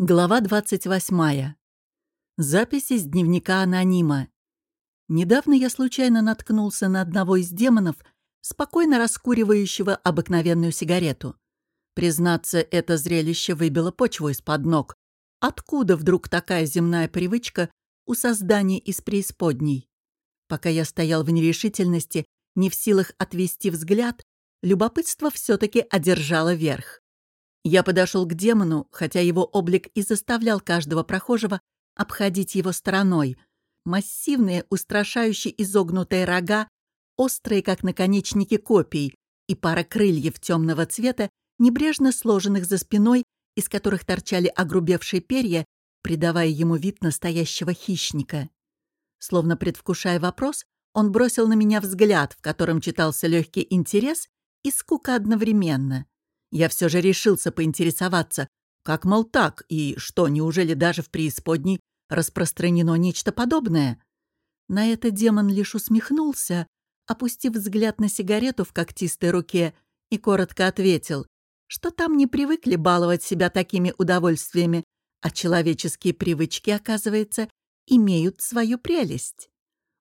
Глава 28. Запись из дневника анонима. Недавно я случайно наткнулся на одного из демонов, спокойно раскуривающего обыкновенную сигарету. Признаться, это зрелище выбило почву из-под ног. Откуда вдруг такая земная привычка у создания из преисподней? Пока я стоял в нерешительности, не в силах отвести взгляд, любопытство все-таки одержало верх. Я подошел к демону, хотя его облик и заставлял каждого прохожего обходить его стороной. Массивные, устрашающие изогнутые рога, острые, как наконечники копий, и пара крыльев темного цвета, небрежно сложенных за спиной, из которых торчали огрубевшие перья, придавая ему вид настоящего хищника. Словно предвкушая вопрос, он бросил на меня взгляд, в котором читался легкий интерес и скука одновременно — я все же решился поинтересоваться, как, мол, так, и что, неужели даже в преисподней распространено нечто подобное? На это демон лишь усмехнулся, опустив взгляд на сигарету в когтистой руке, и коротко ответил, что там не привыкли баловать себя такими удовольствиями, а человеческие привычки, оказывается, имеют свою прелесть.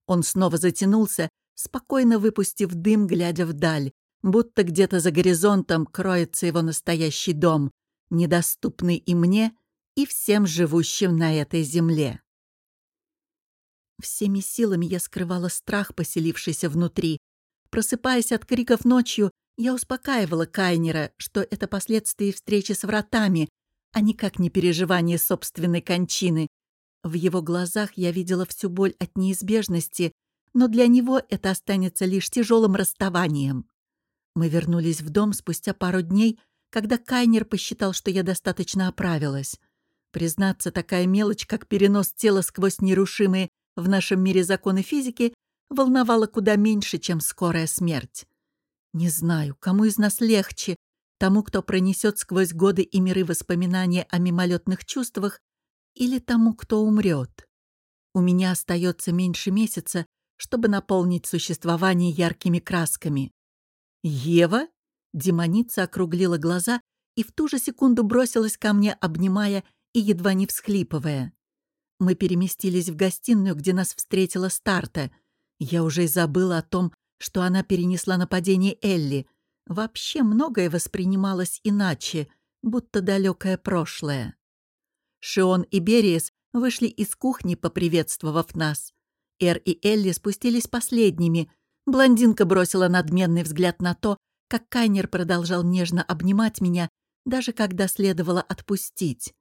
Он снова затянулся, спокойно выпустив дым, глядя вдаль, будто где-то за горизонтом кроется его настоящий дом, недоступный и мне, и всем живущим на этой земле. Всеми силами я скрывала страх, поселившийся внутри. Просыпаясь от криков ночью, я успокаивала Кайнера, что это последствия встречи с вратами, а никак не переживание собственной кончины. В его глазах я видела всю боль от неизбежности, но для него это останется лишь тяжелым расставанием. Мы вернулись в дом спустя пару дней, когда Кайнер посчитал, что я достаточно оправилась. Признаться, такая мелочь, как перенос тела сквозь нерушимые в нашем мире законы физики, волновала куда меньше, чем скорая смерть. Не знаю, кому из нас легче, тому, кто пронесет сквозь годы и миры воспоминания о мимолетных чувствах, или тому, кто умрет. У меня остается меньше месяца, чтобы наполнить существование яркими красками. «Ева?» Демоница округлила глаза и в ту же секунду бросилась ко мне, обнимая и едва не всхлипывая. Мы переместились в гостиную, где нас встретила Старта. Я уже и забыла о том, что она перенесла нападение Элли. Вообще многое воспринималось иначе, будто далекое прошлое. Шион и Бериес вышли из кухни, поприветствовав нас. Эр и Элли спустились последними — Блондинка бросила надменный взгляд на то, как Кайнер продолжал нежно обнимать меня, даже когда следовало отпустить.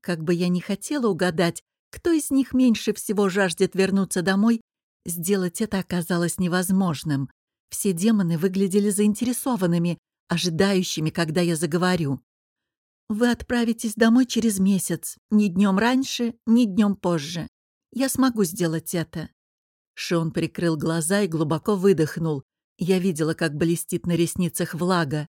Как бы я ни хотела угадать, кто из них меньше всего жаждет вернуться домой, сделать это оказалось невозможным. Все демоны выглядели заинтересованными, ожидающими, когда я заговорю. «Вы отправитесь домой через месяц, ни днем раньше, ни днем позже. Я смогу сделать это. Шон прикрыл глаза и глубоко выдохнул. Я видела, как блестит на ресницах влага.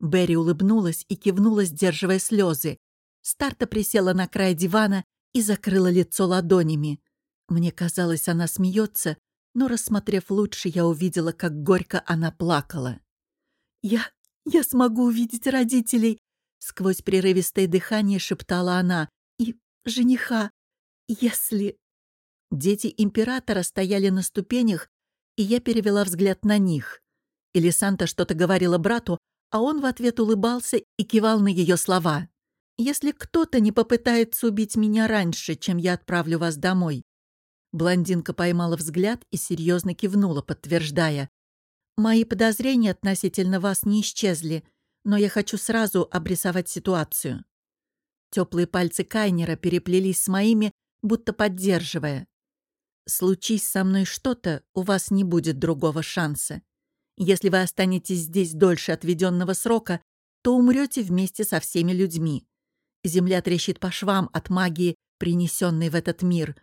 Берри улыбнулась и кивнула, сдерживая слезы. Старта присела на край дивана и закрыла лицо ладонями. Мне казалось, она смеется, но, рассмотрев лучше, я увидела, как горько она плакала. «Я... я смогу увидеть родителей!» Сквозь прерывистое дыхание шептала она. «И жениха, если...» Дети императора стояли на ступенях, и я перевела взгляд на них. Элисанта что-то говорила брату, а он в ответ улыбался и кивал на ее слова. «Если кто-то не попытается убить меня раньше, чем я отправлю вас домой». Блондинка поймала взгляд и серьезно кивнула, подтверждая. «Мои подозрения относительно вас не исчезли, но я хочу сразу обрисовать ситуацию». Теплые пальцы Кайнера переплелись с моими, будто поддерживая. Случись со мной что-то, у вас не будет другого шанса. Если вы останетесь здесь дольше отведенного срока, то умрете вместе со всеми людьми. Земля трещит по швам от магии, принесенной в этот мир.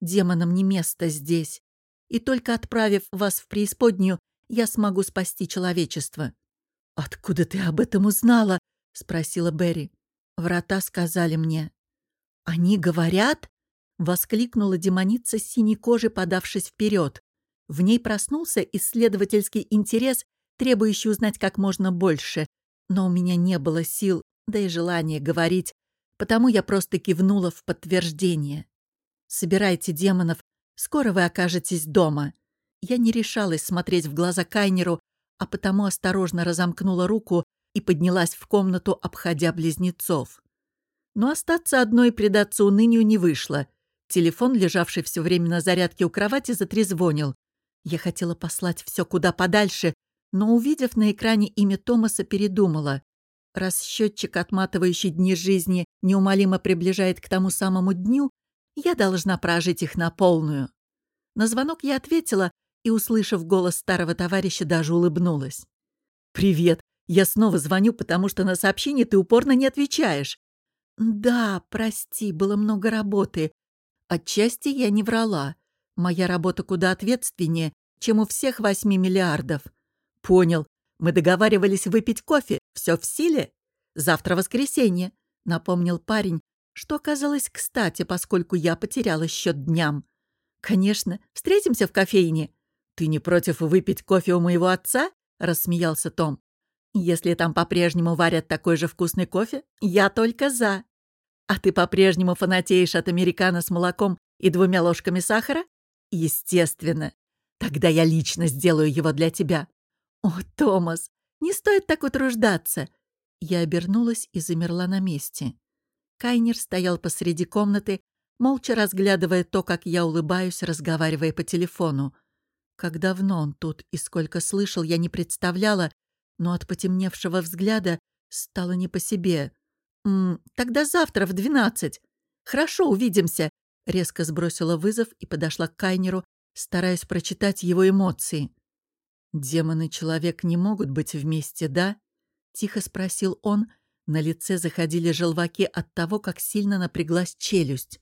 Демонам не место здесь. И только отправив вас в преисподнюю, я смогу спасти человечество». «Откуда ты об этом узнала?» — спросила Берри. «Врата сказали мне». «Они говорят?» Воскликнула демоница с синей кожи, подавшись вперед. В ней проснулся исследовательский интерес, требующий узнать как можно больше. Но у меня не было сил, да и желания говорить, потому я просто кивнула в подтверждение. «Собирайте демонов, скоро вы окажетесь дома». Я не решалась смотреть в глаза Кайнеру, а потому осторожно разомкнула руку и поднялась в комнату, обходя близнецов. Но остаться одной и предаться унынию не вышло. Телефон, лежавший все время на зарядке у кровати, затрезвонил. Я хотела послать все куда подальше, но, увидев на экране имя Томаса, передумала. Раз счетчик, отматывающий дни жизни, неумолимо приближает к тому самому дню, я должна прожить их на полную. На звонок я ответила и, услышав голос старого товарища, даже улыбнулась. «Привет. Я снова звоню, потому что на сообщение ты упорно не отвечаешь». «Да, прости, было много работы. Отчасти я не врала. Моя работа куда ответственнее, чем у всех восьми миллиардов». «Понял. Мы договаривались выпить кофе. Все в силе? Завтра воскресенье», — напомнил парень, что оказалось кстати, поскольку я потеряла счет дням. «Конечно. Встретимся в кофейне». «Ты не против выпить кофе у моего отца?» — рассмеялся Том. «Если там по-прежнему варят такой же вкусный кофе, я только за. А ты по-прежнему фанатеешь от американо с молоком и двумя ложками сахара? Естественно. Тогда я лично сделаю его для тебя. «О, Томас, не стоит так утруждаться!» Я обернулась и замерла на месте. Кайнер стоял посреди комнаты, молча разглядывая то, как я улыбаюсь, разговаривая по телефону. Как давно он тут и сколько слышал, я не представляла, но от потемневшего взгляда стало не по себе. «М «Тогда завтра в двенадцать. Хорошо, увидимся!» Резко сбросила вызов и подошла к Кайнеру, стараясь прочитать его эмоции. «Демон и человек не могут быть вместе, да?» — тихо спросил он. На лице заходили желваки от того, как сильно напряглась челюсть.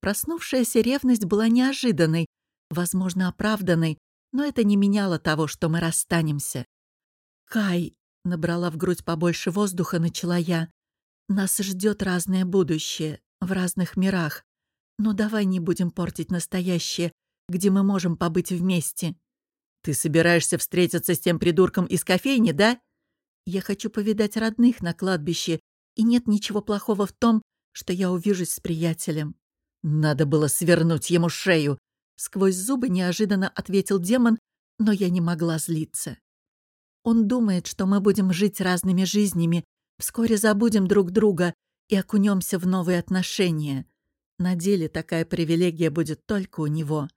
Проснувшаяся ревность была неожиданной, возможно, оправданной, но это не меняло того, что мы расстанемся. «Кай!» — набрала в грудь побольше воздуха, начала я. «Нас ждет разное будущее, в разных мирах. Но давай не будем портить настоящее, где мы можем побыть вместе». «Ты собираешься встретиться с тем придурком из кофейни, да?» «Я хочу повидать родных на кладбище, и нет ничего плохого в том, что я увижусь с приятелем». «Надо было свернуть ему шею!» Сквозь зубы неожиданно ответил демон, но я не могла злиться. Он думает, что мы будем жить разными жизнями, вскоре забудем друг друга и окунемся в новые отношения. На деле такая привилегия будет только у него.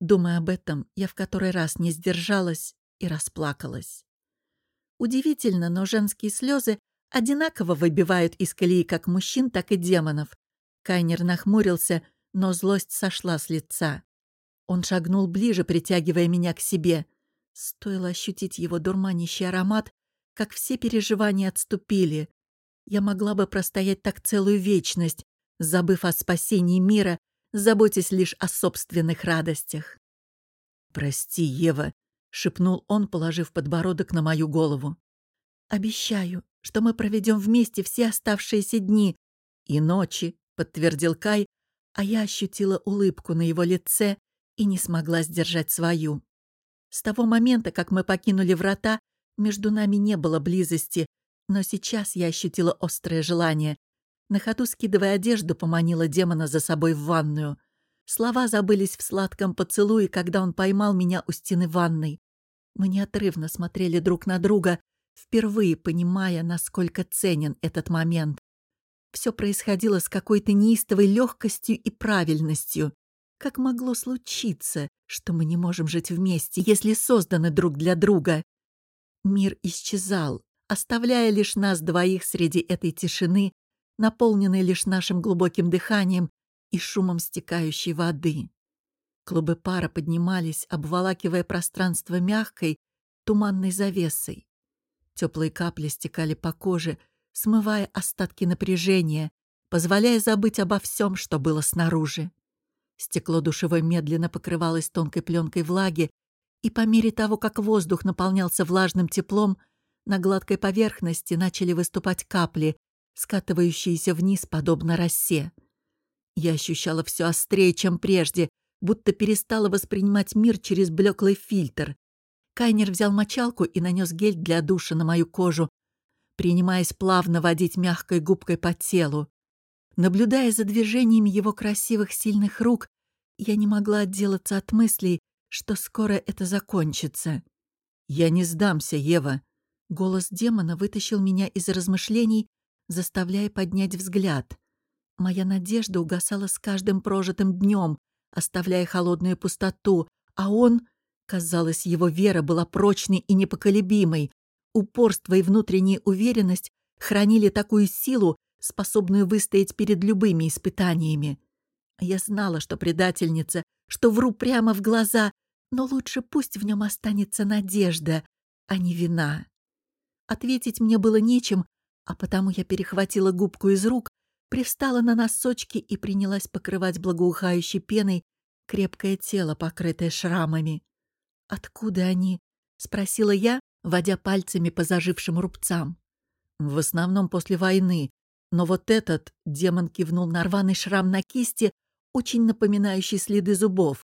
Думая об этом, я в который раз не сдержалась и расплакалась. Удивительно, но женские слезы одинаково выбивают из колеи как мужчин, так и демонов. Кайнер нахмурился, но злость сошла с лица. Он шагнул ближе, притягивая меня к себе. Стоило ощутить его дурманящий аромат, как все переживания отступили. Я могла бы простоять так целую вечность, забыв о спасении мира заботясь лишь о собственных радостях. «Прости, Ева», — шепнул он, положив подбородок на мою голову. «Обещаю, что мы проведем вместе все оставшиеся дни и ночи», — подтвердил Кай, а я ощутила улыбку на его лице и не смогла сдержать свою. С того момента, как мы покинули врата, между нами не было близости, но сейчас я ощутила острое желание, на ходу, скидывая одежду, поманила демона за собой в ванную. Слова забылись в сладком поцелуе, когда он поймал меня у стены ванной. Мы неотрывно смотрели друг на друга, впервые понимая, насколько ценен этот момент. Все происходило с какой-то неистовой легкостью и правильностью. Как могло случиться, что мы не можем жить вместе, если созданы друг для друга? Мир исчезал, оставляя лишь нас двоих среди этой тишины, наполненный лишь нашим глубоким дыханием и шумом стекающей воды. Клубы пара поднимались, обволакивая пространство мягкой, туманной завесой. Теплые капли стекали по коже, смывая остатки напряжения, позволяя забыть обо всем, что было снаружи. Стекло душевой медленно покрывалось тонкой пленкой влаги, и по мере того, как воздух наполнялся влажным теплом, на гладкой поверхности начали выступать капли, скатывающиеся вниз, подобно росе. Я ощущала все острее, чем прежде, будто перестала воспринимать мир через блеклый фильтр. Кайнер взял мочалку и нанес гель для душа на мою кожу, принимаясь плавно водить мягкой губкой по телу. Наблюдая за движениями его красивых сильных рук, я не могла отделаться от мыслей, что скоро это закончится. «Я не сдамся, Ева!» Голос демона вытащил меня из размышлений, заставляя поднять взгляд. Моя надежда угасала с каждым прожитым днем, оставляя холодную пустоту, а он... Казалось, его вера была прочной и непоколебимой. Упорство и внутренняя уверенность хранили такую силу, способную выстоять перед любыми испытаниями. Я знала, что предательница, что вру прямо в глаза, но лучше пусть в нем останется надежда, а не вина. Ответить мне было нечем, а потому я перехватила губку из рук, привстала на носочки и принялась покрывать благоухающей пеной крепкое тело, покрытое шрамами. «Откуда они?» — спросила я, водя пальцами по зажившим рубцам. «В основном после войны. Но вот этот...» — демон кивнул на рваный шрам на кисти, очень напоминающий следы зубов.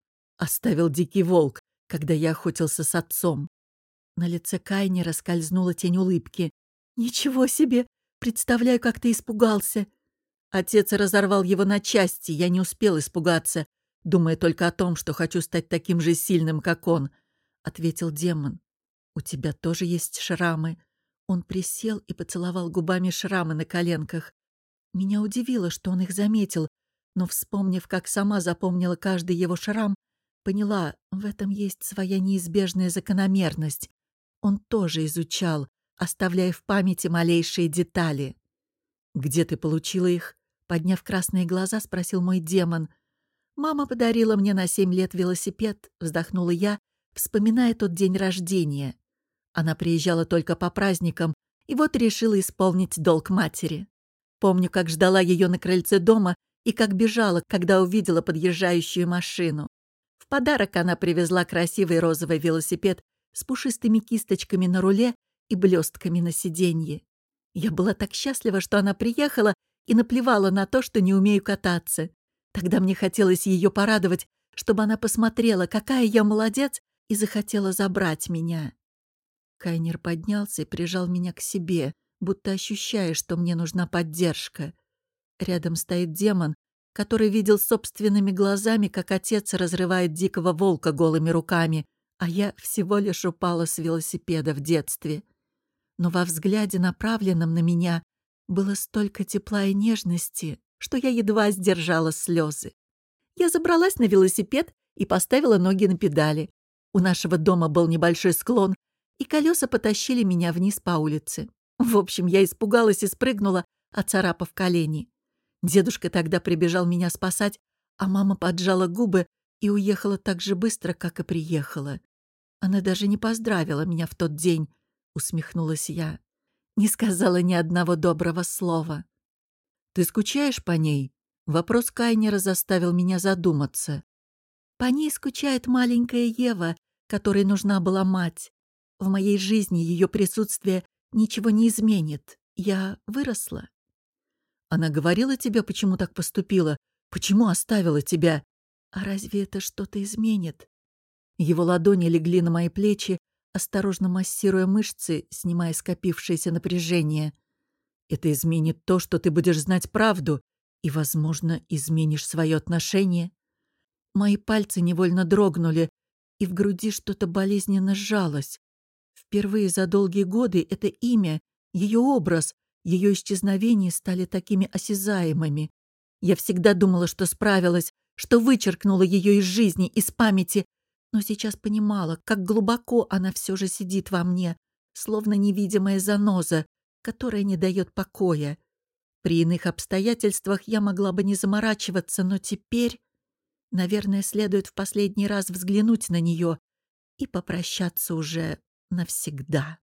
Оставил дикий волк, когда я охотился с отцом. На лице Кайни раскользнула тень улыбки. «Ничего себе! Представляю, как ты испугался!» Отец разорвал его на части, я не успел испугаться, думая только о том, что хочу стать таким же сильным, как он, — ответил демон. «У тебя тоже есть шрамы?» Он присел и поцеловал губами шрамы на коленках. Меня удивило, что он их заметил, но, вспомнив, как сама запомнила каждый его шрам, поняла, в этом есть своя неизбежная закономерность. Он тоже изучал, оставляя в памяти малейшие детали. «Где ты получила их?» Подняв красные глаза, спросил мой демон. «Мама подарила мне на семь лет велосипед», — вздохнула я, вспоминая тот день рождения. Она приезжала только по праздникам, и вот решила исполнить долг матери. Помню, как ждала ее на крыльце дома и как бежала, когда увидела подъезжающую машину. Подарок она привезла красивый розовый велосипед с пушистыми кисточками на руле и блестками на сиденье. Я была так счастлива, что она приехала и наплевала на то, что не умею кататься. Тогда мне хотелось ее порадовать, чтобы она посмотрела, какая я молодец, и захотела забрать меня. Кайнер поднялся и прижал меня к себе, будто ощущая, что мне нужна поддержка. Рядом стоит демон, который видел собственными глазами, как отец разрывает дикого волка голыми руками, а я всего лишь упала с велосипеда в детстве. Но во взгляде, направленном на меня, было столько тепла и нежности, что я едва сдержала слезы. Я забралась на велосипед и поставила ноги на педали. У нашего дома был небольшой склон, и колеса потащили меня вниз по улице. В общем, я испугалась и спрыгнула, оцарапав колени. Дедушка тогда прибежал меня спасать, а мама поджала губы и уехала так же быстро, как и приехала. Она даже не поздравила меня в тот день, усмехнулась я. Не сказала ни одного доброго слова. «Ты скучаешь по ней?» Вопрос Кайнера заставил меня задуматься. «По ней скучает маленькая Ева, которой нужна была мать. В моей жизни ее присутствие ничего не изменит. Я выросла». «Она говорила тебе, почему так поступила? Почему оставила тебя?» «А разве это что-то изменит?» Его ладони легли на мои плечи, осторожно массируя мышцы, снимая скопившееся напряжение. Это изменит то, что ты будешь знать правду, и, возможно, изменишь свое отношение. Мои пальцы невольно дрогнули, и в груди что-то болезненно сжалось. Впервые за долгие годы это имя, ее образ, ее исчезновение стали такими осязаемыми. Я всегда думала, что справилась, что вычеркнула ее из жизни, из памяти, но сейчас понимала, как глубоко она все же сидит во мне, словно невидимая заноза, которая не дает покоя. При иных обстоятельствах я могла бы не заморачиваться, но теперь, наверное, следует в последний раз взглянуть на нее и попрощаться уже навсегда.